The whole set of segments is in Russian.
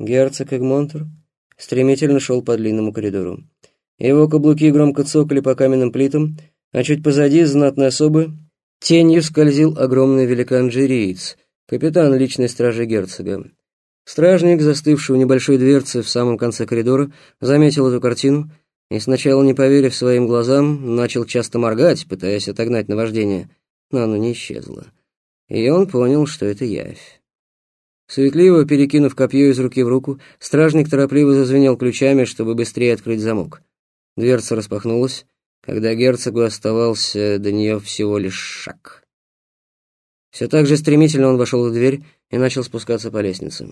Герцог Эгмонтер стремительно шел по длинному коридору. Его каблуки громко цокали по каменным плитам, а чуть позади знатной особы тенью скользил огромный великан-джириец, капитан личной стражи герцога. Стражник, застывший у небольшой дверцы в самом конце коридора, заметил эту картину и, сначала не поверив своим глазам, начал часто моргать, пытаясь отогнать наваждение, но оно не исчезло. И он понял, что это явь. Суетливо перекинув копье из руки в руку, стражник торопливо зазвенел ключами, чтобы быстрее открыть замок. Дверца распахнулась, когда герцогу оставался до нее всего лишь шаг. Все так же стремительно он вошел в дверь и начал спускаться по лестнице.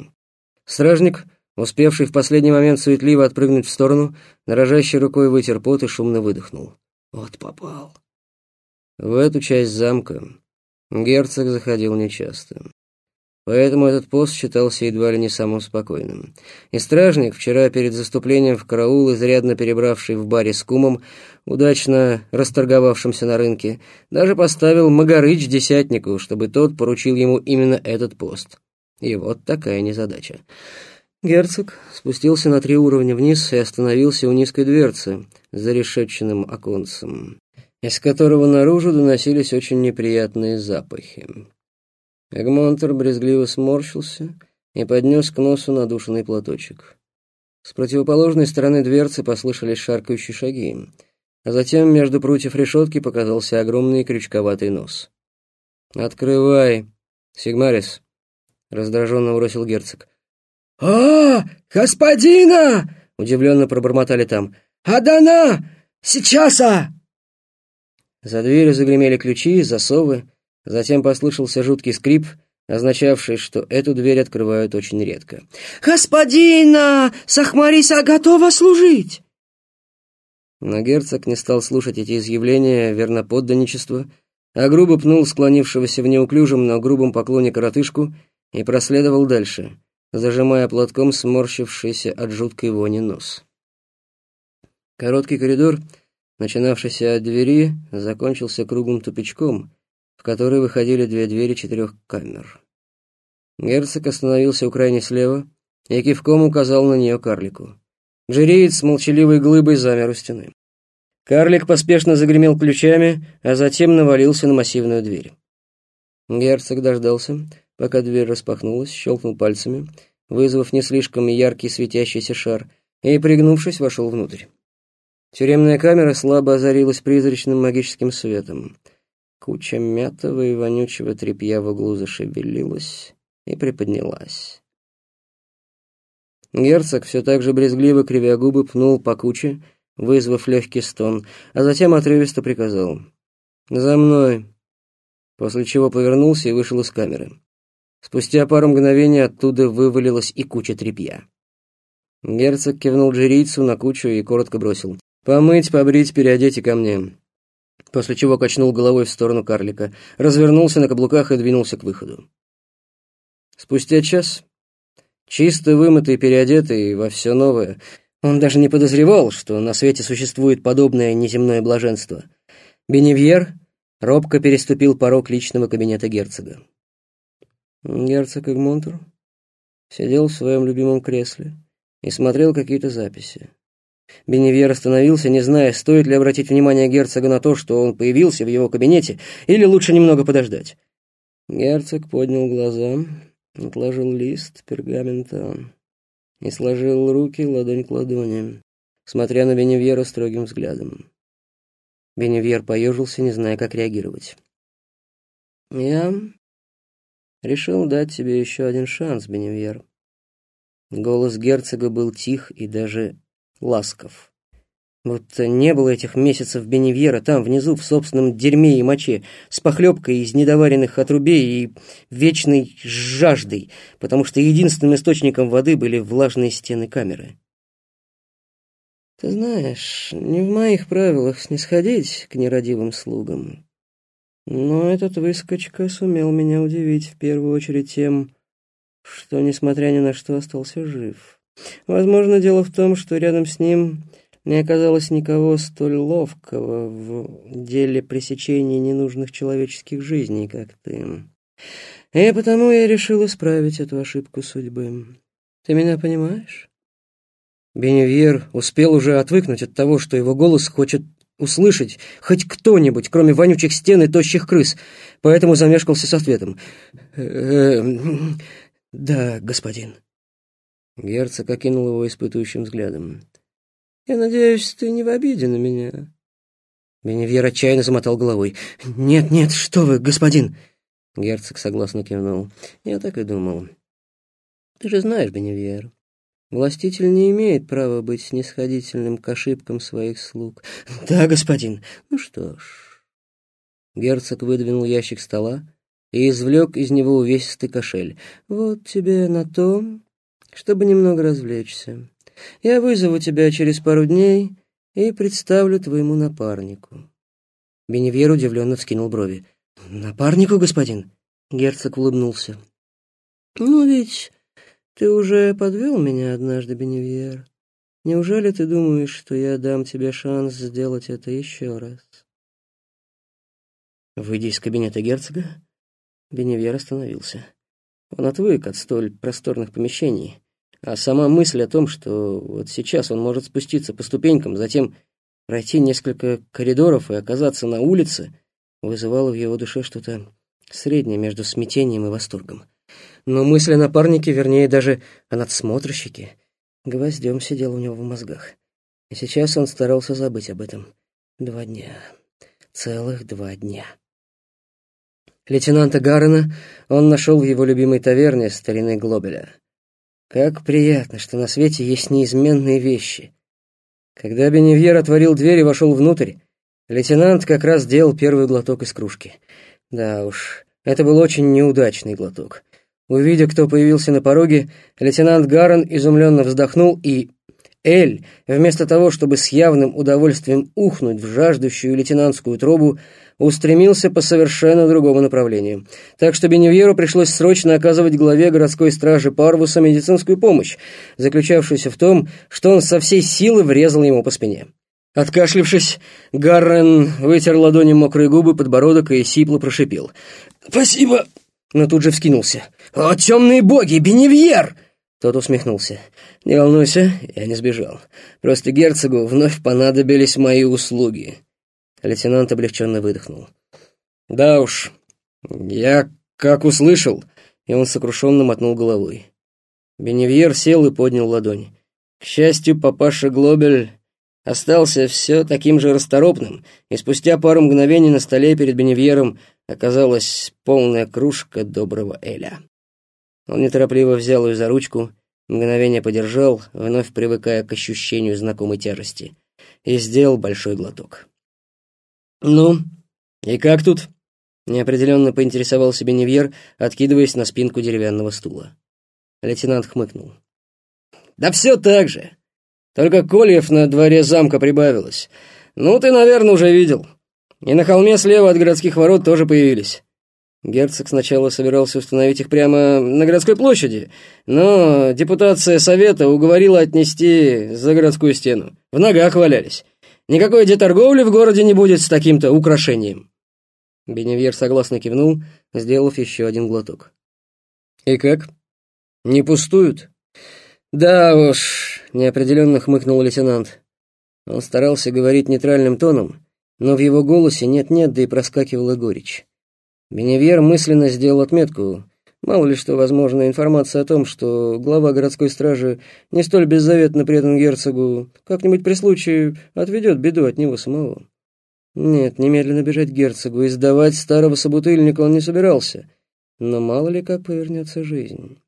Стражник, успевший в последний момент суетливо отпрыгнуть в сторону, дрожащей рукой вытер пот и шумно выдохнул. Вот попал. В эту часть замка герцог заходил нечасто. Поэтому этот пост считался едва ли не самым спокойным. И стражник, вчера перед заступлением в караул, изрядно перебравший в баре с кумом, удачно расторговавшимся на рынке, даже поставил Магарыч десятнику, чтобы тот поручил ему именно этот пост. И вот такая незадача. Герцог спустился на три уровня вниз и остановился у низкой дверцы с зарешетченным оконцем, из которого наружу доносились очень неприятные запахи. Эгмонтер брезгливо сморщился и поднес к носу надушенный платочек. С противоположной стороны дверцы послышались шаркающие шаги, а затем между прутьев решетки показался огромный крючковатый нос. «Открывай, Сигмарис!» — раздраженно бросил герцог. «А, господина!» — удивленно пробормотали там. «Адана! Сейчас, а!» За дверью загремели ключи, засовы, Затем послышался жуткий скрип, означавший, что эту дверь открывают очень редко. «Господина! Сахмариса готова служить!» Но герцог не стал слушать эти изъявления верноподданничества, а грубо пнул склонившегося в неуклюжем, но грубом поклоне коротышку и проследовал дальше, зажимая платком сморщившийся от жуткой вони нос. Короткий коридор, начинавшийся от двери, закончился круглым тупичком, в который выходили две двери четырех камер. Герцог остановился у крайней слева и кивком указал на нее карлику. Джереец с молчаливой глыбой замер у стены. Карлик поспешно загремел ключами, а затем навалился на массивную дверь. Герцог дождался, пока дверь распахнулась, щелкнул пальцами, вызвав не слишком яркий светящийся шар, и, пригнувшись, вошел внутрь. Тюремная камера слабо озарилась призрачным магическим светом. Куча мятого и вонючего тряпья в углу зашевелилась и приподнялась. Герцог все так же брезгливо, кривя губы, пнул по куче, вызвав легкий стон, а затем отрывисто приказал «За мной!», после чего повернулся и вышел из камеры. Спустя пару мгновений оттуда вывалилась и куча тряпья. Герцог кивнул джерийцу на кучу и коротко бросил «Помыть, побрить, переодеть и ко мне после чего качнул головой в сторону карлика, развернулся на каблуках и двинулся к выходу. Спустя час, чисто вымытый, переодетый во все новое, он даже не подозревал, что на свете существует подобное неземное блаженство. Беневьер робко переступил порог личного кабинета герцога. Герцог Эгмонтер сидел в своем любимом кресле и смотрел какие-то записи. Беневьер остановился, не зная, стоит ли обратить внимание герцога на то, что он появился в его кабинете, или лучше немного подождать. Герцог поднял глаза, отложил лист пергамента и сложил руки ладонь к ладони, смотря на Беневьера строгим взглядом. Беневьер поежился, не зная, как реагировать. «Я решил дать тебе еще один шанс, Беневьер». Голос герцога был тих и даже ласков. Вот не было этих месяцев Беневьера там, внизу, в собственном дерьме и моче, с похлебкой из недоваренных отрубей и вечной жаждой, потому что единственным источником воды были влажные стены камеры. Ты знаешь, не в моих правилах снисходить к нерадивым слугам. Но этот выскочка сумел меня удивить в первую очередь тем, что, несмотря ни на что, остался жив. Возможно, дело в том, что рядом с ним не оказалось никого столь ловкого в деле пресечения ненужных человеческих жизней, как ты. И потому я решил исправить эту ошибку судьбы. Ты меня понимаешь?» Беневьер успел уже отвыкнуть от того, что его голос хочет услышать хоть кто-нибудь, кроме вонючих стен и тощих крыс, поэтому замешкался с ответом. «Э да господин». Герцог окинул его испытующим взглядом. «Я надеюсь, ты не в обиде на меня?» Беневьер отчаянно замотал головой. «Нет, нет, что вы, господин!» Герцог согласно кивнул. «Я так и думал. Ты же знаешь, Беневьер, властитель не имеет права быть снисходительным к ошибкам своих слуг». «Да, господин. Ну что ж...» Герцог выдвинул ящик стола и извлек из него увесистый кошель. «Вот тебе на то, чтобы немного развлечься. Я вызову тебя через пару дней и представлю твоему напарнику». Беневьер удивленно вскинул брови. «Напарнику, господин?» Герцог улыбнулся. «Ну ведь ты уже подвел меня однажды, Беневьер. Неужели ты думаешь, что я дам тебе шанс сделать это еще раз?» Выйдя из кабинета герцога, Беневьер остановился. Он отвык от столь просторных помещений, а сама мысль о том, что вот сейчас он может спуститься по ступенькам, затем пройти несколько коридоров и оказаться на улице, вызывала в его душе что-то среднее между смятением и восторгом. Но мысль о напарнике, вернее, даже о надсмотрщике, гвоздем сидела у него в мозгах. И сейчас он старался забыть об этом. Два дня. Целых два дня. Лейтенанта Гаррена он нашел в его любимой таверне старины Глобеля. Как приятно, что на свете есть неизменные вещи. Когда Беневьер отворил дверь и вошел внутрь, лейтенант как раз делал первый глоток из кружки. Да уж, это был очень неудачный глоток. Увидя, кто появился на пороге, лейтенант Гаррен изумленно вздохнул и... Эль, вместо того, чтобы с явным удовольствием ухнуть в жаждущую лейтенантскую трубу, устремился по совершенно другому направлению. Так что Беневьеру пришлось срочно оказывать главе городской стражи Парвуса медицинскую помощь, заключавшуюся в том, что он со всей силы врезал ему по спине. Откашлившись, Гаррен вытер ладонью мокрые губы, подбородок и сипло прошипел. «Спасибо!» Но тут же вскинулся. «О, темные боги, Беневьер!» Тот усмехнулся. «Не волнуйся, я не сбежал. Просто герцогу вновь понадобились мои услуги». Лейтенант облегченно выдохнул. «Да уж, я как услышал...» И он сокрушенно мотнул головой. Беневьер сел и поднял ладонь. К счастью, папаша Глобель остался все таким же расторопным, и спустя пару мгновений на столе перед Беневьером оказалась полная кружка доброго Эля. Он неторопливо взял ее за ручку, мгновение подержал, вновь привыкая к ощущению знакомой тяжести, и сделал большой глоток. «Ну, и как тут?» — неопределенно поинтересовался Беневьер, откидываясь на спинку деревянного стула. Лейтенант хмыкнул. «Да все так же. Только кольев на дворе замка прибавилось. Ну, ты, наверное, уже видел. И на холме слева от городских ворот тоже появились. Герцог сначала собирался установить их прямо на городской площади, но депутация совета уговорила отнести за городскую стену. В ногах валялись. Никакой деторговли в городе не будет с таким-то украшением. Беневьер согласно кивнул, сделав еще один глоток. «И как? Не пустуют?» «Да уж», — неопределенно хмыкнул лейтенант. Он старался говорить нейтральным тоном, но в его голосе нет-нет, да и проскакивала горечь. Беневьер мысленно сделал отметку. Мало ли что возможна информация о том, что глава городской стражи не столь беззаветно предан герцогу, как-нибудь при случае отведет беду от него самого. Нет, немедленно бежать к герцогу и сдавать старого собутыльника он не собирался. Но мало ли как повернется жизнь.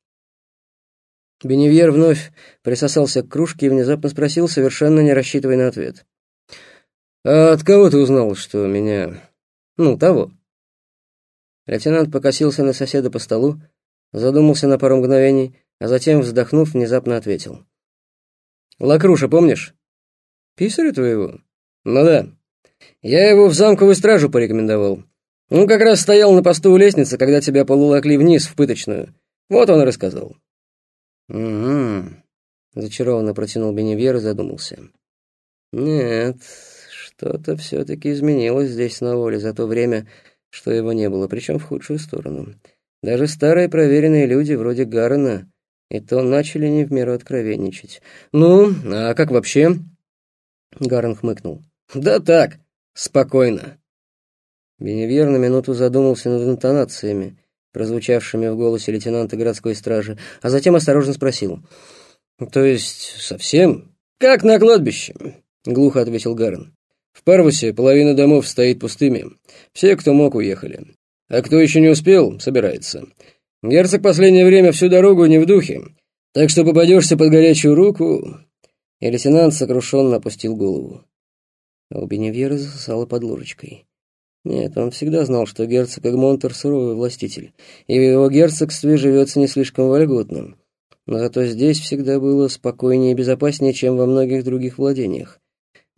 Беневьер вновь присосался к кружке и внезапно спросил, совершенно не рассчитывая на ответ. «А от кого ты узнал, что меня... ну, того?» Лейтенант покосился на соседа по столу, задумался на пару мгновений, а затем, вздохнув, внезапно ответил. «Лакруша, помнишь? Писаря твоего? Ну да. Я его в замковую стражу порекомендовал. Он как раз стоял на посту у лестницы, когда тебя полулакли вниз в пыточную. Вот он и рассказал. «Угу», — зачарованно протянул Беневьер и задумался. «Нет, что-то все-таки изменилось здесь на воле за то время, что его не было, причем в худшую сторону. Даже старые проверенные люди, вроде Гаррена, и то начали не в меру откровенничать. «Ну, а как вообще?» Гарн хмыкнул. «Да так, спокойно». Беневьер на минуту задумался над интонациями, прозвучавшими в голосе лейтенанта городской стражи, а затем осторожно спросил. «То есть совсем?» «Как на кладбище», — глухо ответил Гарн. «В Парвусе половина домов стоит пустыми. Все, кто мог, уехали. А кто еще не успел, собирается. Герцог последнее время всю дорогу не в духе, так что попадешься под горячую руку...» И лейтенант сокрушенно опустил голову. А у засосало под ложечкой. Нет, он всегда знал, что герцог Эгмонтер суровый властитель, и в его герцогстве живется не слишком вольготно. Но зато здесь всегда было спокойнее и безопаснее, чем во многих других владениях.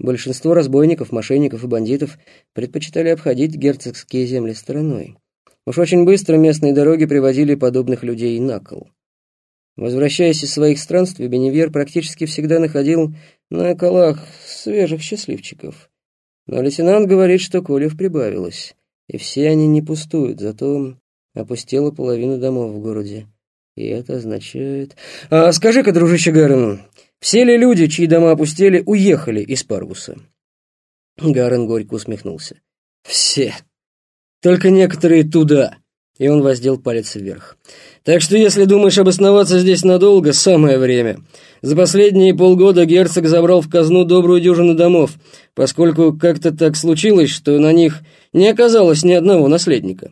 Большинство разбойников, мошенников и бандитов предпочитали обходить герцогские земли стороной. Уж очень быстро местные дороги приводили подобных людей на кол. Возвращаясь из своих странствий, Беневьер практически всегда находил на колах свежих счастливчиков. Но лейтенант говорит, что колев прибавилось, и все они не пустуют, зато опустела половина домов в городе. И это означает... А скажи-ка, дружище Гарен, все ли люди, чьи дома опустели, уехали из Паргуса? Гарен горько усмехнулся. Все. Только некоторые туда. И он воздел палец вверх. Так что если думаешь обосноваться здесь надолго, самое время. За последние полгода герцог забрал в казну добрую дюжину домов, поскольку как-то так случилось, что на них не оказалось ни одного наследника.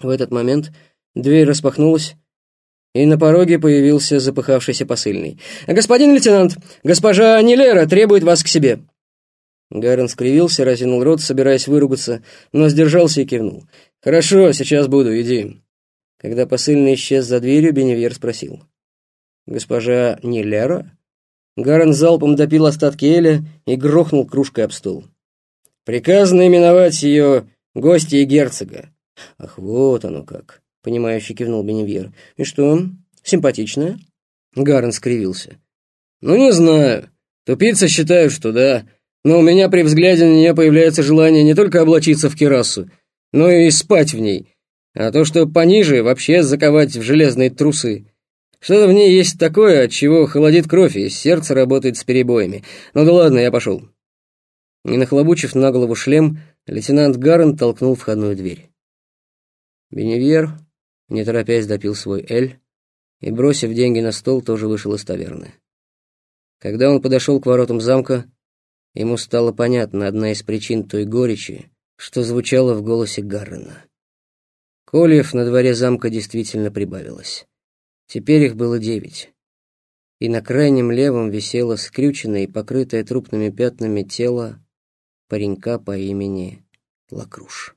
В этот момент дверь распахнулась, и на пороге появился запыхавшийся посыльный. «Господин лейтенант, госпожа Нилера требует вас к себе». Гарен скривился, разинул рот, собираясь выругаться, но сдержался и кивнул. «Хорошо, сейчас буду, иди». Когда посыльный исчез за дверью, Беневьер спросил. «Госпожа Нилера?» Гарен залпом допил остатки Эля и грохнул кружкой об стол. «Приказано именовать ее гостьей герцога». «Ах, вот оно как!» — понимающе кивнул Беневьер. «И что, симпатичная?» Гарен скривился. «Ну, не знаю. Тупицы считают, что да. Но у меня при взгляде на нее появляется желание не только облачиться в керасу, но и спать в ней. А то, что пониже, вообще заковать в железные трусы. Что-то в ней есть такое, от чего холодит кровь, и сердце работает с перебоями. Ну да ладно, я пошел». Не нахлобучив на голову шлем, лейтенант Гаррен толкнул входную дверь. Беневьер, не торопясь, допил свой «Эль» и, бросив деньги на стол, тоже вышел из таверны. Когда он подошел к воротам замка, ему стало понятна одна из причин той горечи, что звучало в голосе Гаррена. Кольев на дворе замка действительно прибавилось. Теперь их было девять. И на крайнем левом висело скрюченное и покрытое трупными пятнами тело паренька по имени Лакруш.